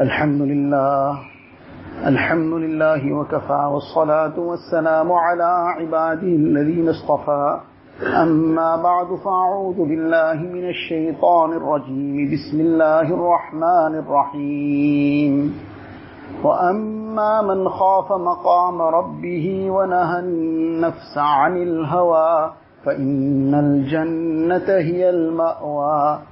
الحمد لله الحمد لله وكفى والصلاة والسلام على عباده الذين اصطفى. أما بعد فأعوذ بالله من الشيطان الرجيم. بسم الله الرحمن الرحيم. وأما من خاف مقام ربه ونهى النفس عن الهوى فإن الجنة هي المأوى.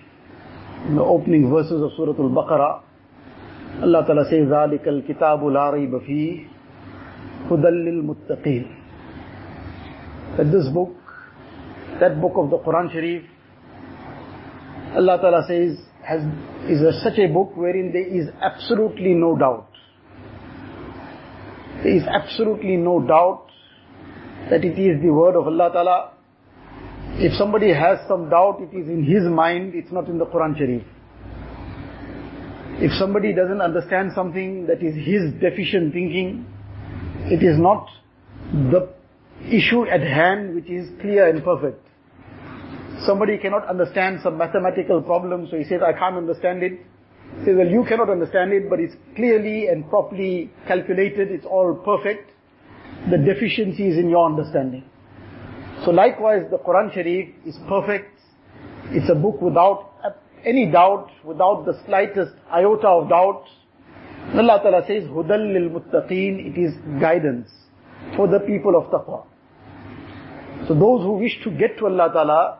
in the opening verses of Surah Al-Baqarah, Allah Ta'ala says, ذَلِكَ الْكِتَابُ لَا رَيْبَ فِيهِ هُدًى لِلْمُتَّقِينَ That this book, that book of the Quran Sharif, Allah Ta'ala says, has, is a, such a book wherein there is absolutely no doubt. There is absolutely no doubt that it is the word of Allah Ta'ala. If somebody has some doubt, it is in his mind, it's not in the Quran Sharif. If somebody doesn't understand something that is his deficient thinking, it is not the issue at hand which is clear and perfect. Somebody cannot understand some mathematical problem, so he says, I can't understand it. He says, well, you cannot understand it, but it's clearly and properly calculated, it's all perfect. The deficiency is in your understanding. So likewise, the Quran Sharif is perfect. It's a book without any doubt, without the slightest iota of doubt. Allah Ta'ala says, Hudal lil it is guidance for the people of taqwa. So those who wish to get to Allah Ta'ala,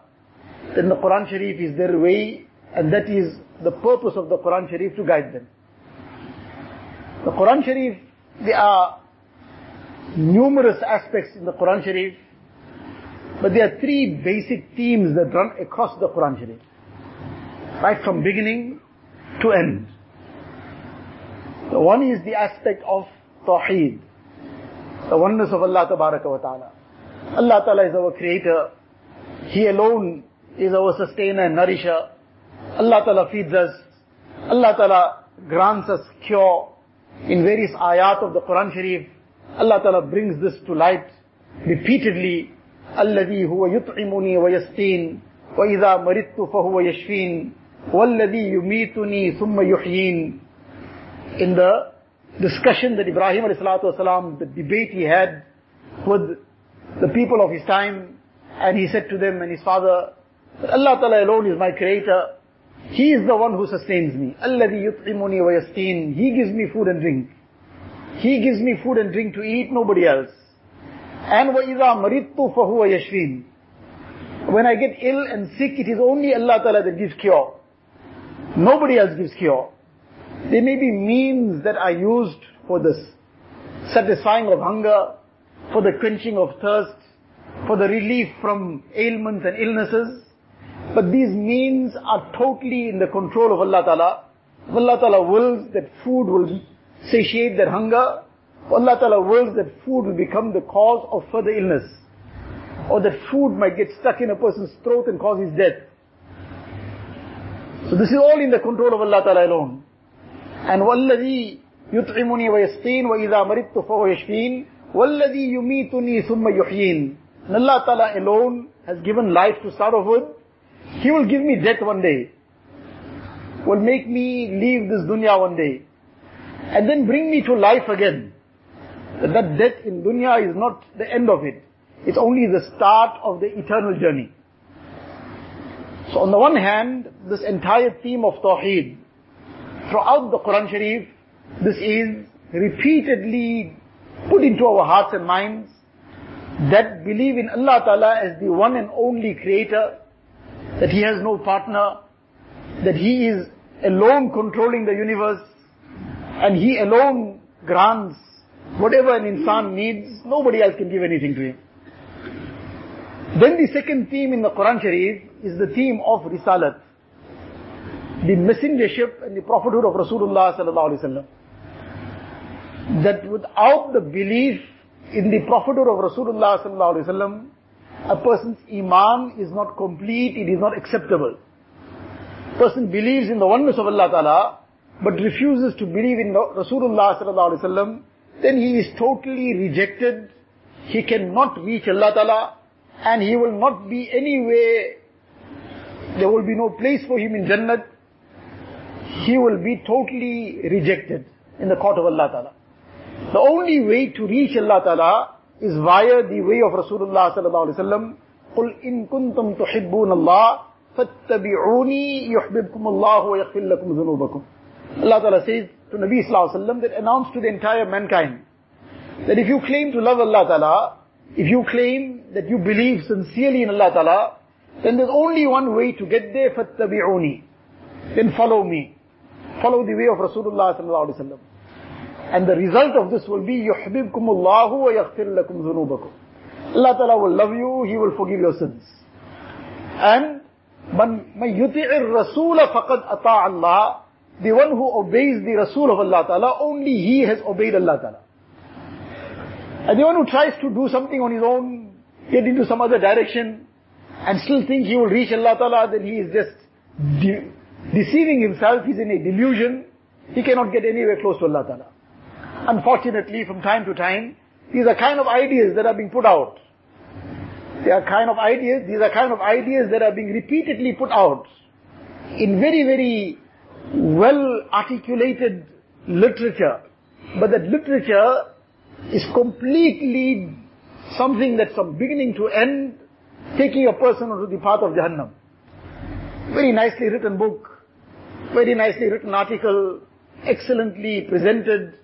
then the Quran Sharif is their way, and that is the purpose of the Quran Sharif to guide them. The Quran Sharif, there are numerous aspects in the Quran Sharif, but there are three basic themes that run across the Quran Sharif. Right from beginning to end. The one is the aspect of Tawheed. The oneness of Allah Tabaraka wa Ta'ala. Allah Ta'ala is our creator. He alone is our sustainer and nourisher. Allah Ta'ala feeds us. Allah Ta'ala grants us cure. In various ayat of the Quran Sharif, Allah Ta'ala brings this to light repeatedly. الذي هو يطعمني ويسقين وإذا مرضت فهو يشفين والذي يميتني ثم يحيين in the discussion that Ibrahim والسلام, the debate he had with the people of his time and he said to them and his father Allah Ta'ala alone is my creator he is the one who sustains me الذي يطعمني ويسقين he gives me food and drink he gives me food and drink to eat nobody else and وَإِذَا مَرِضْتُ فَهُوَ يَشْفِينَ When I get ill and sick, it is only Allah Ta'ala that gives cure. Nobody else gives cure. There may be means that are used for this. Satisfying of hunger, for the quenching of thirst, for the relief from ailments and illnesses. But these means are totally in the control of Allah Ta'ala. If Allah Ta'ala wills that food will satiate that hunger, Allah Ta'ala wills that food will become the cause of further illness. Or that food might get stuck in a person's throat and cause his death. So this is all in the control of Allah Ta'ala alone. And وَالَّذِي يُطْعِمُنِي وَيَسْقِينَ وَإِذَا مَرِضْتُ فَهُوَ يَشْفِينَ وَالَّذِي يُمِيتُنِي ثُمَّ يُحْيِينَ And Allah Ta'ala alone has given life to start off with. He will give me death one day. Will make me leave this dunya one day. And then bring me to life again that that death in dunya is not the end of it. It's only the start of the eternal journey. So on the one hand, this entire theme of Tawheed, throughout the Quran Sharif, this is repeatedly put into our hearts and minds that believe in Allah Ta'ala as the one and only creator, that He has no partner, that He is alone controlling the universe, and He alone grants Whatever an insan needs, nobody else can give anything to him. Then the second theme in the Quran Sharif is the theme of Risalat. the messengership and the prophethood of Rasulullah sallallahu alaihi wasallam. That without the belief in the prophethood of Rasulullah sallallahu alaihi wasallam, a person's iman is not complete, it is not acceptable. Person believes in the oneness of Allah Ta'ala, but refuses to believe in Rasulullah sallallahu alaihi wasallam, then he is totally rejected. He cannot reach Allah Ta'ala, and he will not be anywhere. There will be no place for him in Jannat. He will be totally rejected in the court of Allah Ta'ala. The only way to reach Allah Ta'ala is via the way of Rasulullah sallallahu alaihi wasallam. قُلْ إِن كُنْتُمْ تُحِبُّونَ اللَّهِ فَاتَّبِعُونِي يُحْبِبْكُمُ اللَّهُ وَيَغْفِرْ لَكُمْ ذُنُوبَكُمْ Allah Ta'ala says to Nabi Sallallahu Alaihi Wasallam that announced to the entire mankind that if you claim to love Allah Ta'ala, if you claim that you believe sincerely in Allah Ta'ala, then there's only one way to get there, فَاتَّبِعُونِي Then follow me. Follow the way of Rasulullah Sallallahu Alaihi Wasallam. And the result of this will be يُحْبِبْكُمُ اللَّهُ وَيَغْفِرْ لَكُمْ ذُنُوبَكُمْ Allah Ta'ala will love you, He will forgive your sins. And من يطع الرسول فقد أطاع الله the one who obeys the Rasul of Allah Ta'ala, only he has obeyed Allah Ta'ala. And the one who tries to do something on his own, get into some other direction, and still think he will reach Allah Ta'ala, then he is just de- deceiving himself, he's in a delusion, he cannot get anywhere close to Allah Ta'ala. Unfortunately, from time to time, these are kind of ideas that are being put out. They are kind of ideas, these are kind of ideas that are being repeatedly put out in very, very well articulated literature. But that literature is completely something that's from beginning to end taking a person onto the path of Jahannam. Very nicely written book, very nicely written article, excellently presented,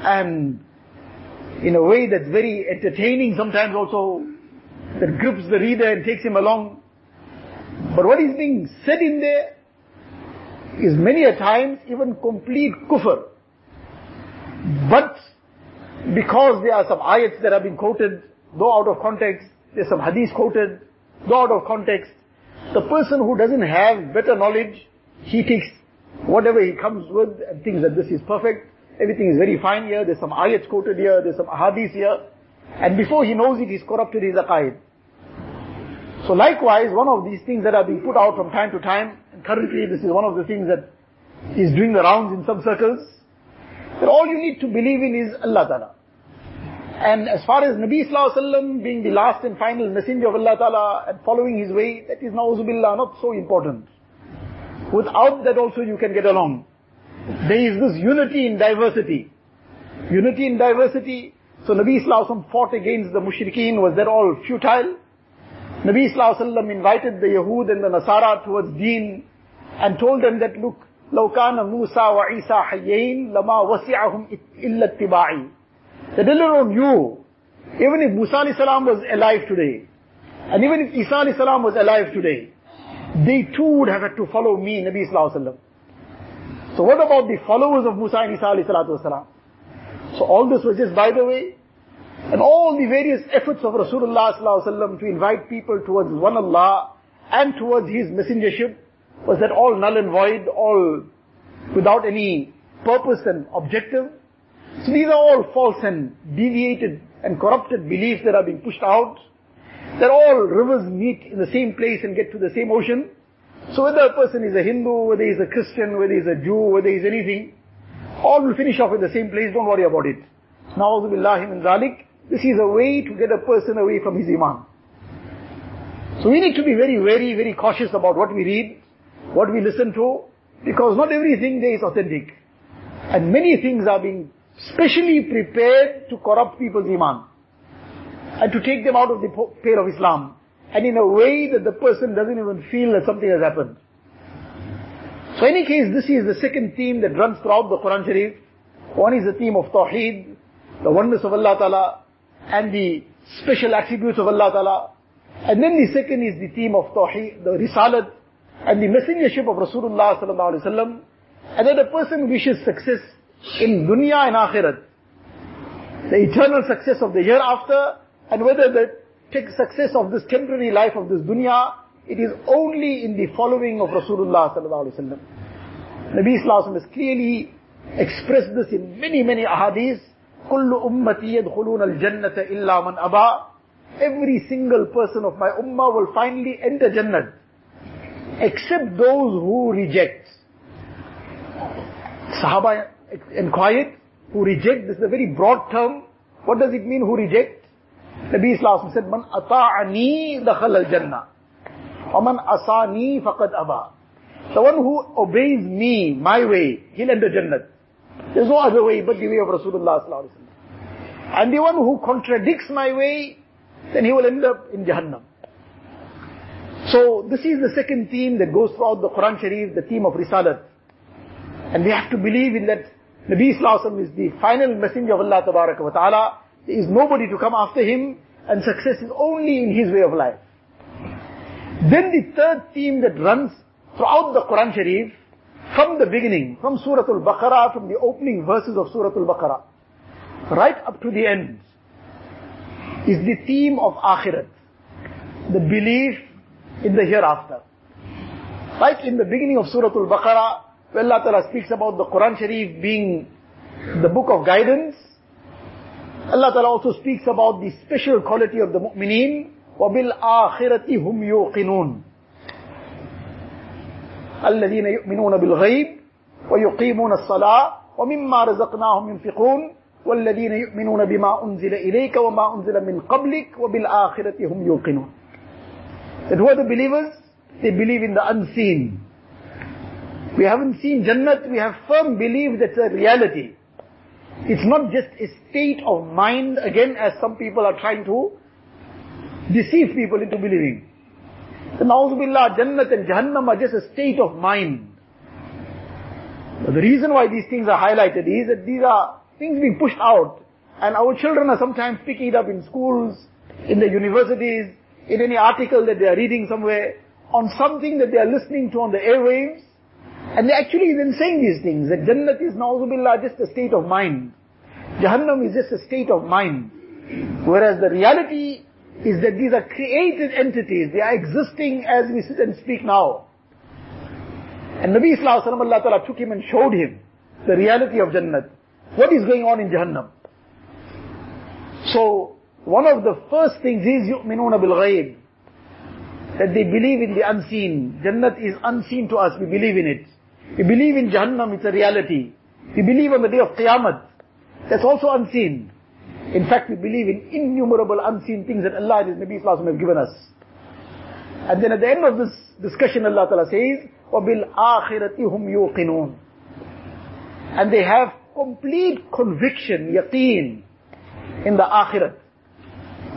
and in a way that's very entertaining sometimes also, that grips the reader and takes him along. But what is being said in there is many a times even complete kufr. But because there are some ayats that have been quoted, though out of context, there's some hadith quoted, though out of context, the person who doesn't have better knowledge, he takes whatever he comes with and thinks that this is perfect, everything is very fine here, there's some ayats quoted here, there's some hadith here, and before he knows it, he's corrupted his aqaid. So likewise, one of these things that are being put out from time to time, currently this is one of the things that is doing the rounds in some circles, that all you need to believe in is Allah Ta'ala. And as far as Nabi Sallallahu Alaihi Wasallam being the last and final messenger of Allah Ta'ala and following his way, that is na'uzubillah not so important. Without that also you can get along. There is this unity in diversity. Unity in diversity. So Nabi Sallallahu Alaihi Wasallam fought against the mushrikeen. Was that all futile? Nabi Sallallahu Alaihi Wasallam invited the Yahud and the Nasara towards deen and told them that look, لو كان موسى وعيسى حيين لما وسعهم إلا اتباعي. That little you, even if Musa alayhi salam was alive today, and even if Isa alayhi salam was alive today, they too would have had to follow me, Nabi sallallahu alaihi wasallam. So what about the followers of Musa and Isa alayhi salatu wasalam? So all this was just by the way, and all the various efforts of Rasulullah sallallahu alaihi wasallam to invite people towards one Allah and towards His messengership was that all null and void, all without any purpose and objective. So these are all false and deviated and corrupted beliefs that are being pushed out. That all rivers meet in the same place and get to the same ocean. So whether a person is a Hindu, whether he's a Christian, whether he's a Jew, whether he's anything, all will finish off in the same place, don't worry about it. Na'udhu billahi min zalik. This is a way to get a person away from his iman. So we need to be very, very, very cautious about what we read, what we listen to, because not everything there is authentic. And many things are being specially prepared to corrupt people's iman. And to take them out of the pale of Islam. And in a way that the person doesn't even feel that something has happened. So in any case, this is the second theme that runs throughout the Quran Sharif. One is the theme of Tawheed, the oneness of Allah Ta'ala, and the special attributes of Allah Ta'ala. And then the second is the theme of Tawheed, the Risalat, and the messengership of Rasulullah Sallallahu Alaihi Wasallam. And that a person wishes success in dunya and akhirat. The eternal success of the hereafter, and whether the success of this temporary life of this dunya it is only in the following of Rasulullah sallallahu alaihi wasallam. Nabi sallallahu has clearly expressed this in many, many ahadith. كل أمتي يدخلون الجنة إلا من أبى Every single person of my ummah will finally enter Jannah. except those who reject. Sahaba inquired, who reject, this is a very broad term. What does it mean, who reject? Nabi Islam said, Man ata'ani dakhal al-jannah. Aman asani faqad aba. The one who obeys me, my way, he'll enter Jannah. There's no other way but the way of Rasulullah sallallahu alaihi wasallam. And the one who contradicts my way, then he will end up in Jahannam. So this is the second theme that goes throughout the Quran Sharif, the theme of Risalat. And we have to believe in that Nabi Sallallahu is the final messenger of Allah wa Ta'ala. There is nobody to come after him and success is only in his way of life. Then the third theme that runs throughout the Quran Sharif, from the beginning, from Surah Al-Baqarah, from the opening verses of Surah Al-Baqarah, right up to the end, is the theme of Akhirat. The belief in the hereafter. Like in the beginning of Surah Al-Baqarah, where Allah Ta'ala speaks about the Quran Sharif being the book of guidance, Allah Ta'ala also speaks about the special quality of the mu'mineen, وَبِالْآخِرَةِ هُمْ يُوقِنُونَ. الَّذِينَ يُؤْمِنُونَ بِالْغَيْبِ وَيُقِيمُونَ الصَّلَاةِ وَمِمَّا رَزَقْنَاهُمْ يُنْفِقُونَ. وَالَّذِينَ يُؤْمِنُونَ بِمَا أُنْزِلَ إِلَيْكَ وَمَا أُنْزِلَ مِنْ قَبْلِكَ وَبِالْآخِرَةِ هُمْ يُوقِنُونَ. That who are the believers? They believe in the unseen. We haven't seen Jannat, we have firm belief that's a reality. It's not just a state of mind, again, as some people are trying to deceive people into believing. So, Na'uzubillah, Jannat and Jahannam are just a state of mind. But the reason why these things are highlighted is that these are things being pushed out. And our children are sometimes picking it up in schools, in the universities, in any article that they are reading somewhere, on something that they are listening to on the airwaves. And they're actually even saying these things, that Jannat is na'uzubillah just a state of mind. Jahannam is just a state of mind. Whereas the reality is that these are created entities, they are existing as we sit and speak now. And Nabi Sallallahu Alaihi Ta'ala took him and showed him the reality of Jannat. What is going on in Jahannam? So, one of the first things is يُؤْمِنُونَ بِالْغَيْبِ That they believe in the unseen. Jannat is unseen to us, we believe in it. We believe in Jahannam, it's a reality. We believe on the day of Qiyamah. That's also unseen. In fact, we believe in innumerable unseen things that Allah and His Nabi Sallallahu have given us. And then at the end of this discussion, Allah Ta'ala says, وَبِالْآخِرَةِ هُمْ يُوقِنُونَ And they have complete conviction, yaqeen, in the akhirat.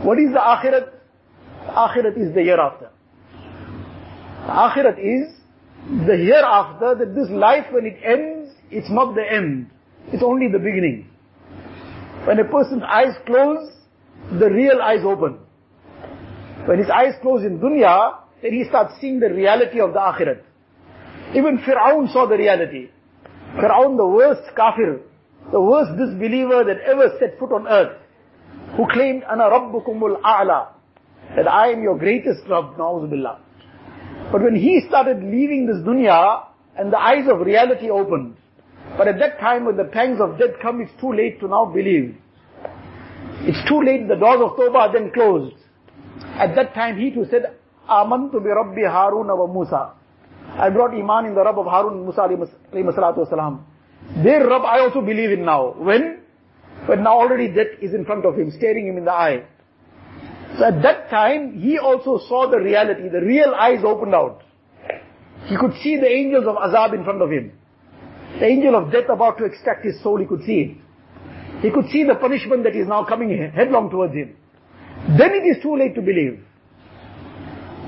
What is the akhirat? Akhirat is the hereafter. Akhirat is the hereafter, that this life when it ends, it's not the end. It's only the beginning. When a person's eyes close, the real eyes open. When his eyes close in dunya, then he starts seeing the reality of the akhirat. Even Fir'aun saw the reality. Fir'aun, the worst kafir, the worst disbeliever that ever set foot on earth, who claimed, Ana Rabbukumul A'la, that I am your greatest Rabb, na'uzubillah. But when he started leaving this dunya, and the eyes of reality opened, but at that time when the pangs of death come, it's too late to now believe. It's too late, the doors of Tawbah are then closed. At that time he too said, Amantu bi Rabbi Harun wa Musa. I brought Iman in the Rabb of Harun and Musa alayhi salatu wasalam. Their Rabb I also believe in now. When? When now already death is in front of him, staring him in the eye. So at that time, he also saw the reality, the real eyes opened out. He could see the angels of azab in front of him. The angel of death about to extract his soul, he could see it. He could see the punishment that is now coming headlong towards him. Then it is too late to believe.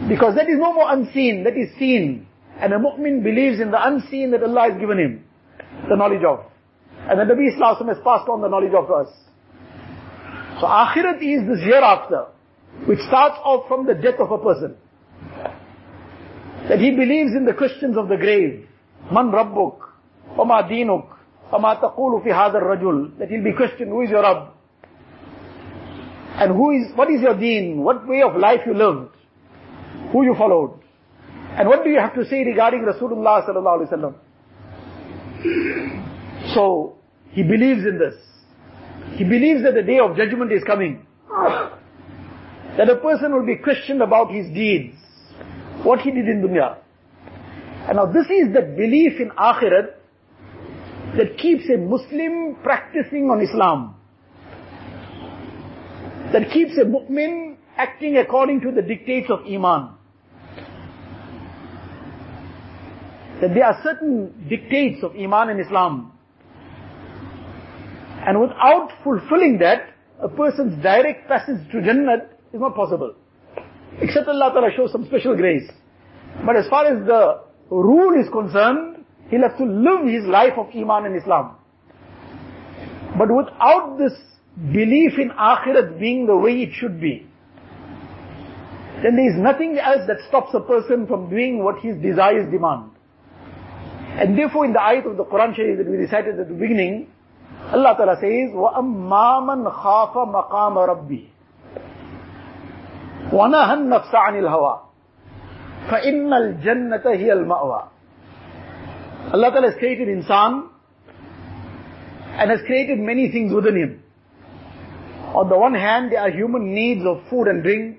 Because that is no more unseen, that is seen. And a mu'min believes in the unseen that Allah has given him the knowledge of. And the Nabi Islam has passed on the knowledge of us. So akhirat is this hereafter, which starts off from the death of a person. That he believes in the questions of the grave. Man Rabbuk, Wama Dinuk, Wama Taqulu fi hadar rajul. That he'll be questioned, who is your Rabb? And who is, what is your deen? What way of life you lived? Who you followed? And what do you have to say regarding Rasulullah sallallahu alaihi wasallam? So, he believes in this. He believes that the day of judgment is coming. That a person will be questioned about his deeds. What he did in dunya. And now this is the belief in akhirat that keeps a Muslim practicing on Islam. That keeps a mu'min acting according to the dictates of Iman. That there are certain dictates of Iman and Islam. And without fulfilling that, a person's direct passage to Jannah is not possible. Except Allah Ta'ala shows some special grace. But as far as the rule is concerned, he'll have to live his life of Iman and Islam. But without this belief in Akhirat being the way it should be, then there is nothing else that stops a person from doing what his desires demand. And therefore in the ayat of the Quran Sharif that we recited at the beginning, Allah Ta'ala says, وَأَمَّا مَنْ خَافَ مَقَامَ رَبِّهِ وَنَهَى النَّفْسَ عَنِ الْهَوَىٰ فَإِنَّ الْجَنَّةَ هِيَ الْمَأْوَى Allah Ta'ala has created insan and has created many things within him. On the one hand, there are human needs of food and drink.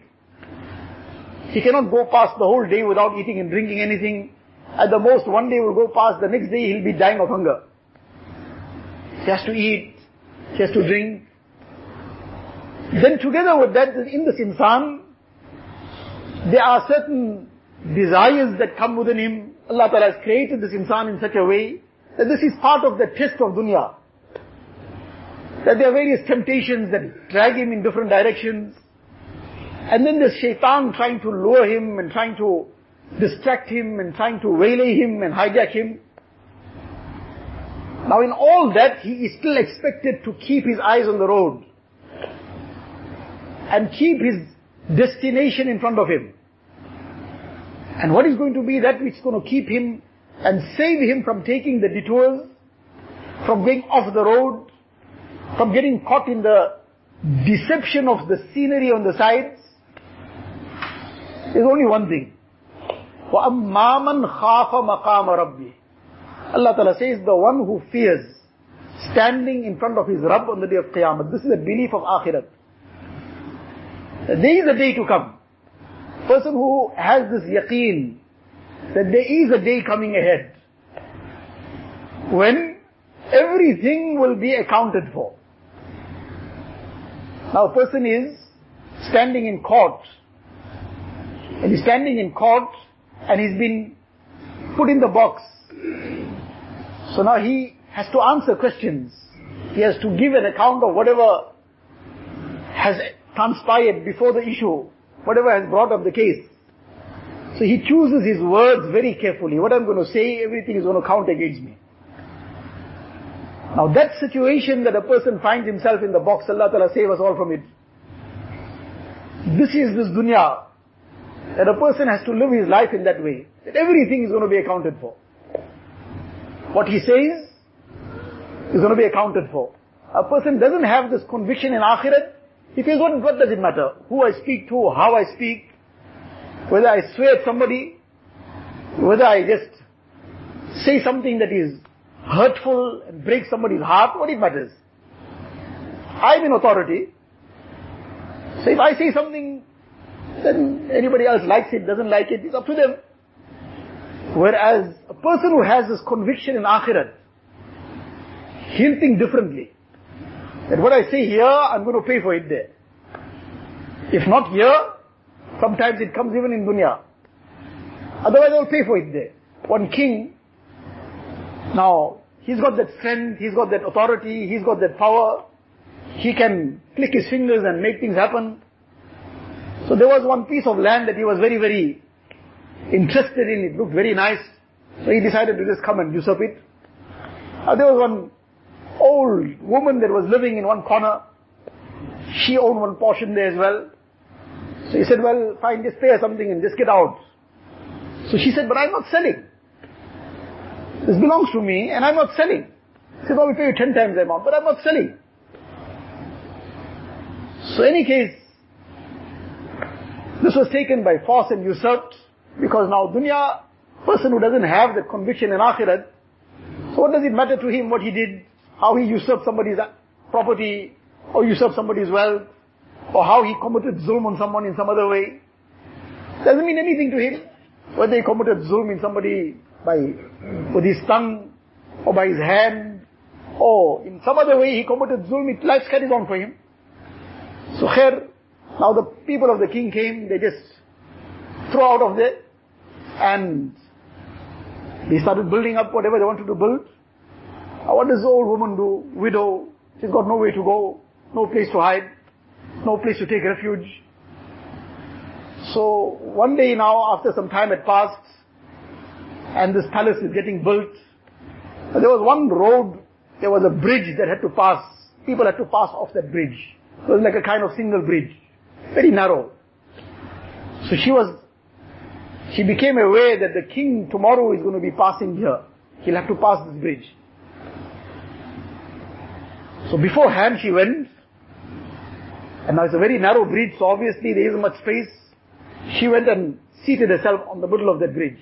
He cannot go past the whole day without eating and drinking anything. At the most, one day will go past, the next day he'll be dying of hunger. He has to eat, he has to drink. Then together with that, in this insan, there are certain desires that come within him. Allah Ta'ala has created this insan in such a way that this is part of the test of dunya. That there are various temptations that drag him in different directions. And then there's shaitan trying to lure him and trying to distract him and trying to waylay him and hijack him. Now in all that, he is still expected to keep his eyes on the road. And keep his destination in front of him. And what is going to be that which is going to keep him and save him from taking the detours, from going off the road, from getting caught in the deception of the scenery on the sides? There's only one thing. وَأَمَّا مَنْ خَافَ مَقَامَ رَبِّهِ Allah Ta'ala says, the one who fears standing in front of his Rabb on the day of Qiyamah. This is a belief of Akhirat. There is a day to come. Person who has this yaqeen that there is a day coming ahead when everything will be accounted for. Now a person is standing in court and he's standing in court and he's been put in the box. So now he has to answer questions. He has to give an account of whatever has transpired before the issue, whatever has brought up the case. So he chooses his words very carefully. What I'm going to say, everything is going to count against me. Now that situation that a person finds himself in the box, Allah Ta'ala save us all from it. This is this dunya. That a person has to live his life in that way. That everything is going to be accounted for. What he says is going to be accounted for. A person doesn't have this conviction in akhirat, he what, what does it matter? Who I speak to, how I speak, whether I swear at somebody, whether I just say something that is hurtful and breaks somebody's heart, what it matters? I'm in authority. So if I say something, then anybody else likes it, doesn't like it, it's up to them. Whereas person who has this conviction in akhirat, he'll think differently. That what I say here, I'm going to pay for it there. If not here, sometimes it comes even in dunya. Otherwise I'll pay for it there. One king, now, he's got that strength, he's got that authority, he's got that power. He can click his fingers and make things happen. So there was one piece of land that he was very, very interested in. It looked very nice. So he decided to just come and usurp it. Uh, there was one old woman that was living in one corner. She owned one portion there as well. So he said, well, fine, just pay her something and just get out. So she said, but I'm not selling. This belongs to me and I'm not selling. He said, well, we pay you ten times the amount, but I'm not selling. So in any case, this was taken by force and usurped. Because now dunya, person who doesn't have the conviction in akhirat, so what does it matter to him what he did, how he usurped somebody's property, or usurped somebody's wealth, or how he committed zulm on someone in some other way. Doesn't mean anything to him. Whether he committed zulm in somebody by, with his tongue, or by his hand, or in some other way he committed zulm, it life carries on for him. So here, now the people of the king came, they just threw out of there, and they started building up whatever they wanted to build. Uh, what does the old woman do? Widow. She's got nowhere to go, no place to hide, no place to take refuge. So one day now, after some time had passed, and this palace is getting built, uh, there was one road, there was a bridge that had to pass. People had to pass off that bridge. It was like a kind of single bridge. Very narrow. So she was, she became aware that the king tomorrow is going to be passing here. He'll have to pass this bridge. So beforehand she went, and now it's a very narrow bridge, so obviously there isn't much space. She went and seated herself on the middle of that bridge.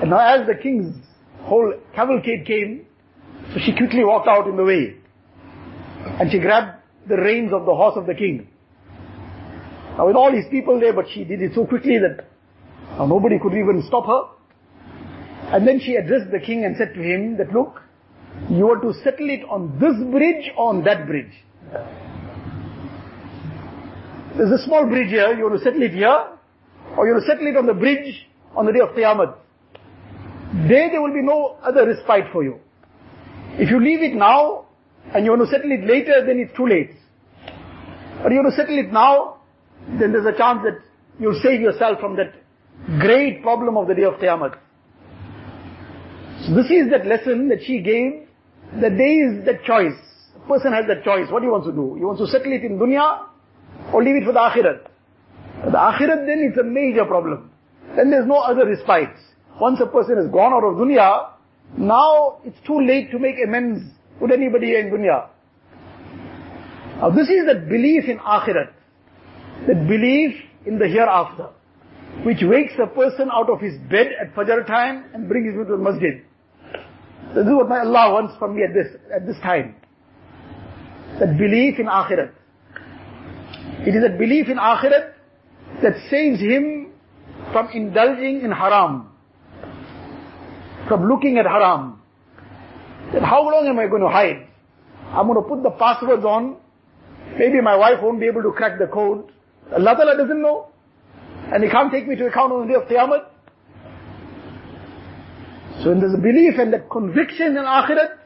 And now as the king's whole cavalcade came, so she quickly walked out in the way. And she grabbed the reins of the horse of the king. Now with all his people there, but she did it so quickly that now nobody could even stop her. And then she addressed the king and said to him that, look, you are to settle it on this bridge or on that bridge. There's a small bridge here, you want to settle it here, or you want to settle it on the bridge on the day of Qiyamah. There, there will be no other respite for you. If you leave it now, and you want to settle it later, then it's too late. But you want to settle it now, then there's a chance that you'll save yourself from that great problem of the day of Qiyamah. So this is that lesson that she gave, that there is that choice. A person has that choice. What he wants to do? He wants to settle it in dunya, or leave it for the akhirat. The akhirat then it's a major problem. Then there's no other respite. Once a person has gone out of dunya, now it's too late to make amends with anybody in dunya. Now this is the belief in akhirat. The belief in the hereafter. Which wakes a person out of his bed at Fajr time and brings him to the masjid. This is what my Allah wants from me at this, at this time. That belief in akhirat. It is a belief in akhirat that saves him from indulging in haram. From looking at haram. That how long am I going to hide? I'm going to put the passwords on. Maybe my wife won't be able to crack the code. Allah Ta'ala doesn't know. And He can't take me to account on the day of Qiyamah. So when there's a belief and that conviction in akhirat,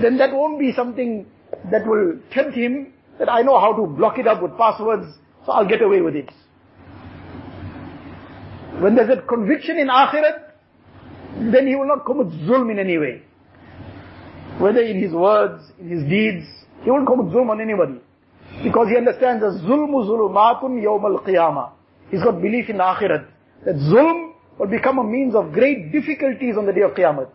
then that won't be something that will tempt him that I know how to block it up with passwords, so I'll get away with it. When there's a conviction in akhirat, then he will not commit zulm in any way. Whether in his words, in his deeds, he won't commit zulm on anybody. Because he understands that zulmu zulumatun yawm al-qiyamah. He's got belief in akhirat. That zulm will become a means of great difficulties on the day of qiyamah.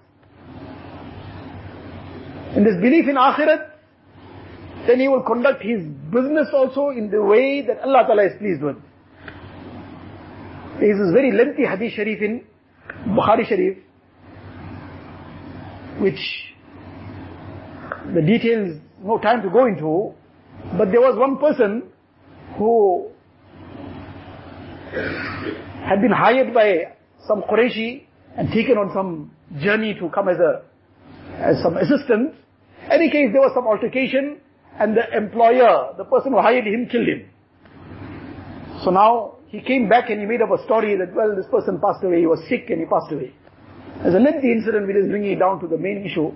In this belief in akhirat, then he will conduct his business also in the way that Allah Ta'ala is pleased with. There is this very lengthy hadith sharif in Bukhari Sharif, which the details, no time to go into, but there was one person who had been hired by some Qurayshi and taken on some journey to come as a, as some assistant. Any case, there was some altercation and the employer, the person who hired him, killed him. So now, he came back and he made up a story that, well, this person passed away, he was sick and he passed away. There's a lengthy incident, we just bringing it down to the main issue.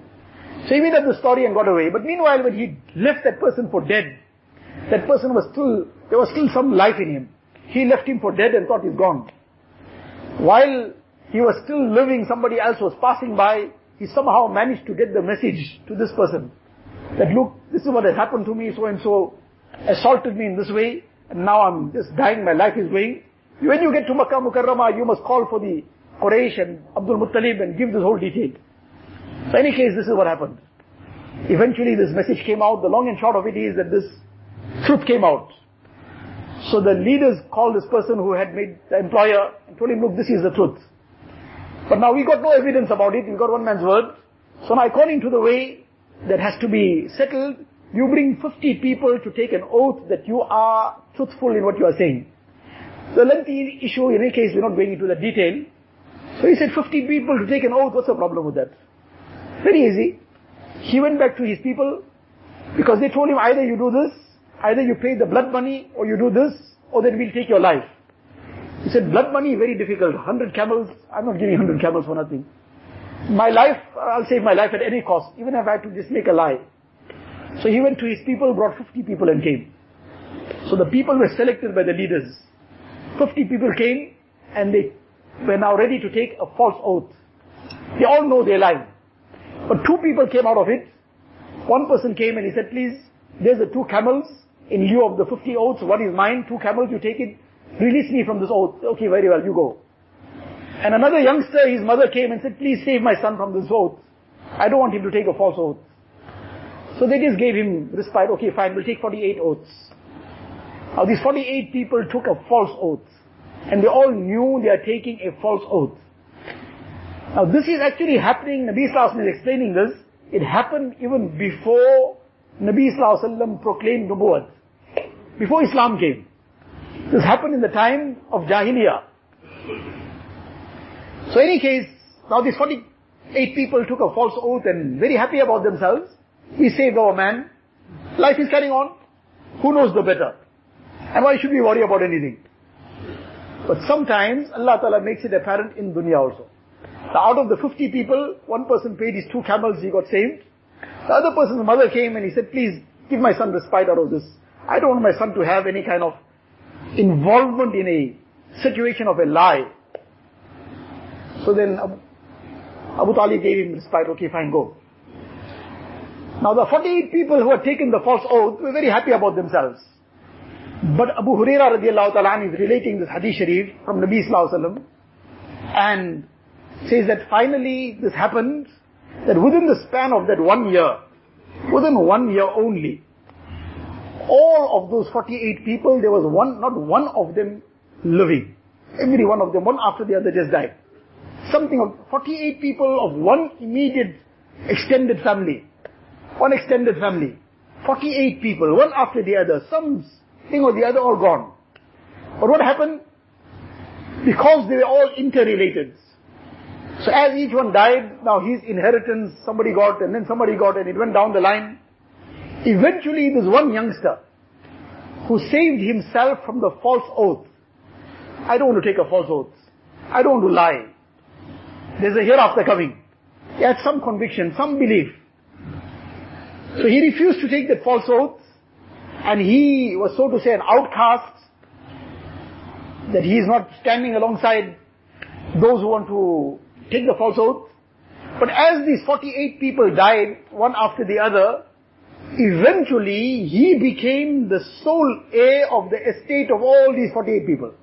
So he made up the story and got away. But meanwhile, when he left that person for dead, that person was still, there was still some life in him. He left him for dead and thought he's gone. While he was still living, somebody else was passing by, he somehow managed to get the message to this person. That look, this is what has happened to me, so and so assaulted me in this way, and now I'm just dying, my life is going. When you get to Makkah Mukarramah, you must call for the Quraysh and Abdul Muttalib and give this whole detail. So any case, this is what happened. Eventually this message came out, the long and short of it is that this truth came out. So the leaders called this person who had made the employer and told him, look, this is the truth. But now we got no evidence about it, we got one man's word. So now according to the way that has to be settled, you bring 50 people to take an oath that you are truthful in what you are saying. The lengthy issue, in any case, we're not going into the detail. So he said 50 people to take an oath, what's the problem with that? Very easy. He went back to his people because they told him either you do this, either you pay the blood money or you do this, or then we'll take your life. He said, blood money, very difficult. 100 camels, I'm not giving 100 camels for nothing. My life, I'll save my life at any cost, even if I had to just make a lie. So he went to his people, brought 50 people and came. So the people were selected by the leaders. 50 people came and they were now ready to take a false oath. They all know they're lying. But two people came out of it. One person came and he said, please, there's the two camels in lieu of the 50 oaths. One is mine, two camels, you take it. Release me from this oath. Okay, very well, you go. And another youngster, his mother came and said, please save my son from this oath. I don't want him to take a false oath. So they just gave him respite. Okay, fine, we'll take 48 oaths. Now these 48 people took a false oath. And they all knew they are taking a false oath. Now this is actually happening, Nabi Sallallahu Alaihi is explaining this. It happened even before Nabi Sallallahu Alaihi proclaimed Nubuwwat. Before Islam came. This happened in the time of Jahiliyyah. So any case, now these 48 people took a false oath and very happy about themselves. We saved our man. Life is carrying on. Who knows the better? And why should we worry about anything? But sometimes Allah Ta'ala makes it apparent in dunya also. Now out of the 50 people, one person paid his two camels, he got saved. The other person's mother came and he said, please give my son respite out of this. I don't want my son to have any kind of involvement in a situation of a lie. So then Abu, Talib gave him respite, okay fine, go. Now the 48 people who had taken the false oath were very happy about themselves. But Abu Huraira radiallahu ta'ala is relating this hadith sharif from Nabi sallallahu and says that finally this happened, that within the span of that one year, within one year only, all of those 48 people, there was one, not one of them living. Every one of them, one after the other just died. Something of 48 people of one immediate extended family. One extended family. 48 people, one after the other. Some thing or the other all gone. But what happened? Because they were all interrelated. So as each one died, now his inheritance somebody got and then somebody got and it went down the line. Eventually this one youngster who saved himself from the false oath. I don't want to take a false oath. I don't want to lie. There's a hereafter coming. He had some conviction, some belief. So he refused to take that false oath and he was so to say an outcast that he is not standing alongside those who want to take the false oath. But as these 48 people died, one after the other, eventually he became the sole heir of the estate of all these 48 people.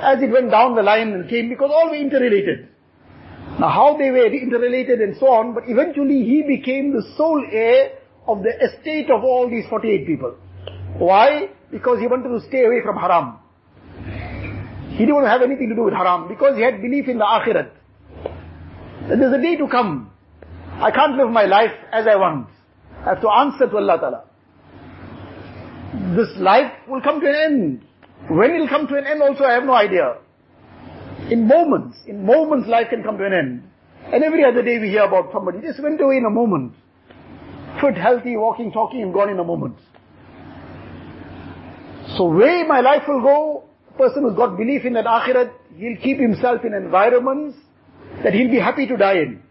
As it went down the line and came, because all were interrelated. Now how they were interrelated and so on, but eventually he became the sole heir of the estate of all these 48 people. Why? Because he wanted to stay away from haram. He didn't want to have anything to do with haram because he had belief in the akhirat. That there's a day to come. I can't live my life as I want. I have to answer to Allah Ta'ala. This life will come to an end. When it will come to an end also I have no idea. In moments, in moments life can come to an end. And every other day we hear about somebody just went away in a moment. Fit, healthy, walking, talking and gone in a moment. So where my life will go, person who's got belief in that akhirat, he'll keep himself in environments that he'll be happy to die in.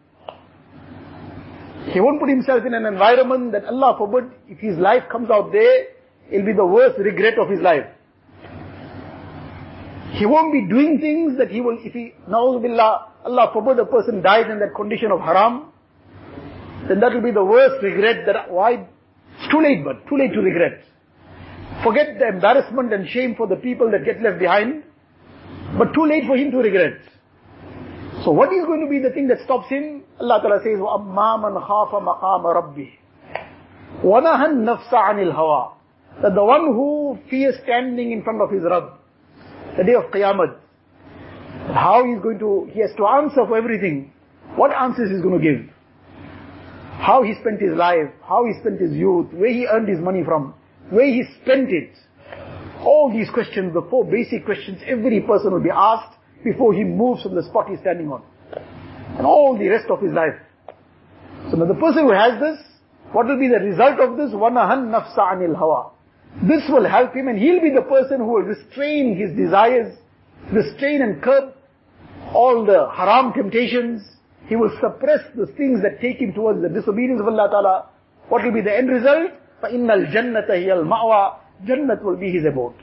He won't put himself in an environment that Allah forbid, if his life comes out there, it'll be the worst regret of his life. He won't be doing things that he will, if he, billah, Allah forbid a person dies in that condition of haram, then that will be the worst regret that, why? It's too late but, too late to regret. Forget the embarrassment and shame for the people that get left behind, but too late for him to regret. So what is going to be the thing that stops him? Allah Ta'ala says, وَأَمَّا مَنْ خَافَ مَقَامَ رَبِّهِ وَنَهَا النَّفْسَ عَنِ الْهَوَىٰ that the one who fears standing in front of his Rabb, the day of Qiyamah, how he's going to, he has to answer for everything. What answers he's going to give? How he spent his life, how he spent his youth, where he earned his money from, where he spent it. All these questions, the four basic questions every person will be asked before he moves from the spot he's standing on. And all the rest of his life. So now the person who has this, what will be the result of this? وَنَهَنْ نَفْسَ عَنِ الْهَوَىٰ This will help him and he'll be the person who will restrain his desires, restrain and curb all the haram temptations. He will suppress the things that take him towards the disobedience of Allah Ta'ala. What will be the end result? فَإِنَّ الْجَنَّةَ هِيَ الْمَأْوَىٰ Jannat will be his abode.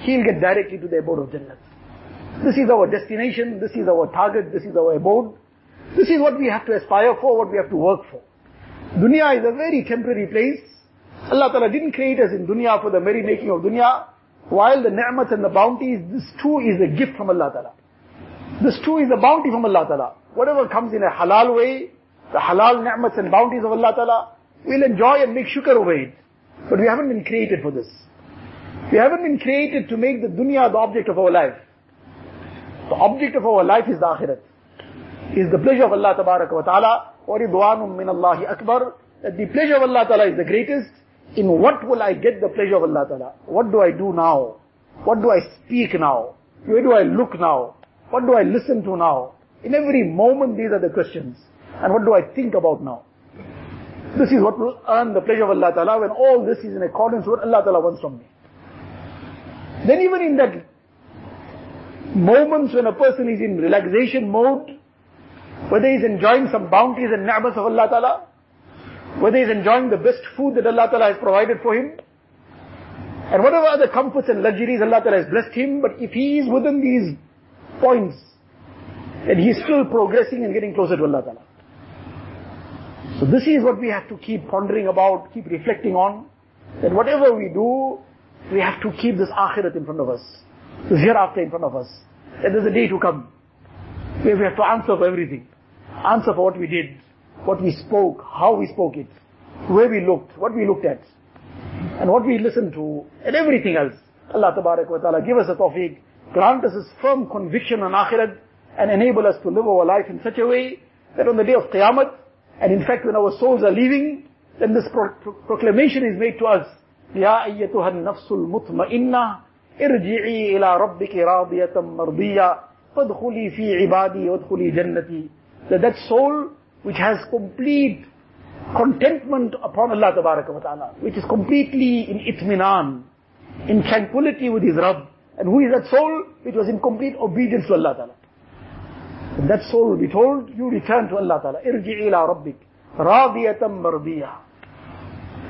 He'll get directly to the abode of Jannat. This is our destination, this is our target, this is our abode. This is what we have to aspire for, what we have to work for. Dunya is a very temporary place. Allah Ta'ala didn't create us in dunya for the merry making of dunya. While the ni'mat and the bounties, this too is a gift from Allah Ta'ala. This too is a bounty from Allah Ta'ala. Whatever comes in a halal way, the halal ni'mats and bounties of Allah Ta'ala, we'll enjoy and make shukr over it. But we haven't been created for this. We haven't been created to make the dunya the object of our life. The object of our life is the akhirat. Is the pleasure of Allah wa ta'ala, or min Allahi akbar, that the pleasure of Allah ta'ala is the greatest. In what will I get the pleasure of Allah ta'ala? What do I do now? What do I speak now? Where do I look now? What do I listen to now? In every moment these are the questions. And what do I think about now? This is what will earn the pleasure of Allah Ta'ala when all this is in accordance with what Allah Ta'ala wants from me. Then even in that moments when a person is in relaxation mode, whether he's enjoying some bounties and ni'mas of Allah Ta'ala, whether he's enjoying the best food that Allah Ta'ala has provided for him, and whatever other comforts and luxuries Allah Ta'ala has blessed him, but if he is within these points, then he's still progressing and getting closer to Allah Ta'ala. So this is what we have to keep pondering about, keep reflecting on, that whatever we do, we have to keep this akhirat in front of us, this hereafter in front of us. That there's a day to come, where we have to answer for everything. Answer for what we did, what we spoke, how we spoke it, where we looked, what we looked at, and what we listened to, and everything else. Allah Tabarak wa Ta'ala give us a tawfiq, grant us this firm conviction on akhirat, and enable us to live our life in such a way that on the day of Qiyamah, and in fact when our souls are leaving, then this pro- pro- proclamation is made to us, يا أيتها النفس المطمئنة ارجعي إلى ربك راضية مرضية فادخلي في عبادي وادخلي جنتي that that soul which has complete contentment upon Allah Tabaraka wa Ta'ala, which is completely in itminan, in tranquility with his Rabb. And who is that soul? It was in complete obedience to Allah Ta'ala. And that soul will be told, you return to Allah Ta'ala. Irji'i ila rabbik. Radiyatan mardiya.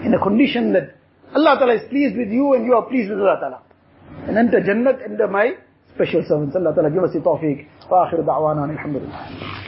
In a condition that Allah Ta'ala is pleased with you and you are pleased with Allah Ta'ala. And enter Jannat under my special servants. Allah Ta'ala give us the tawfiq. Wa akhiru da'wana alhamdulillah.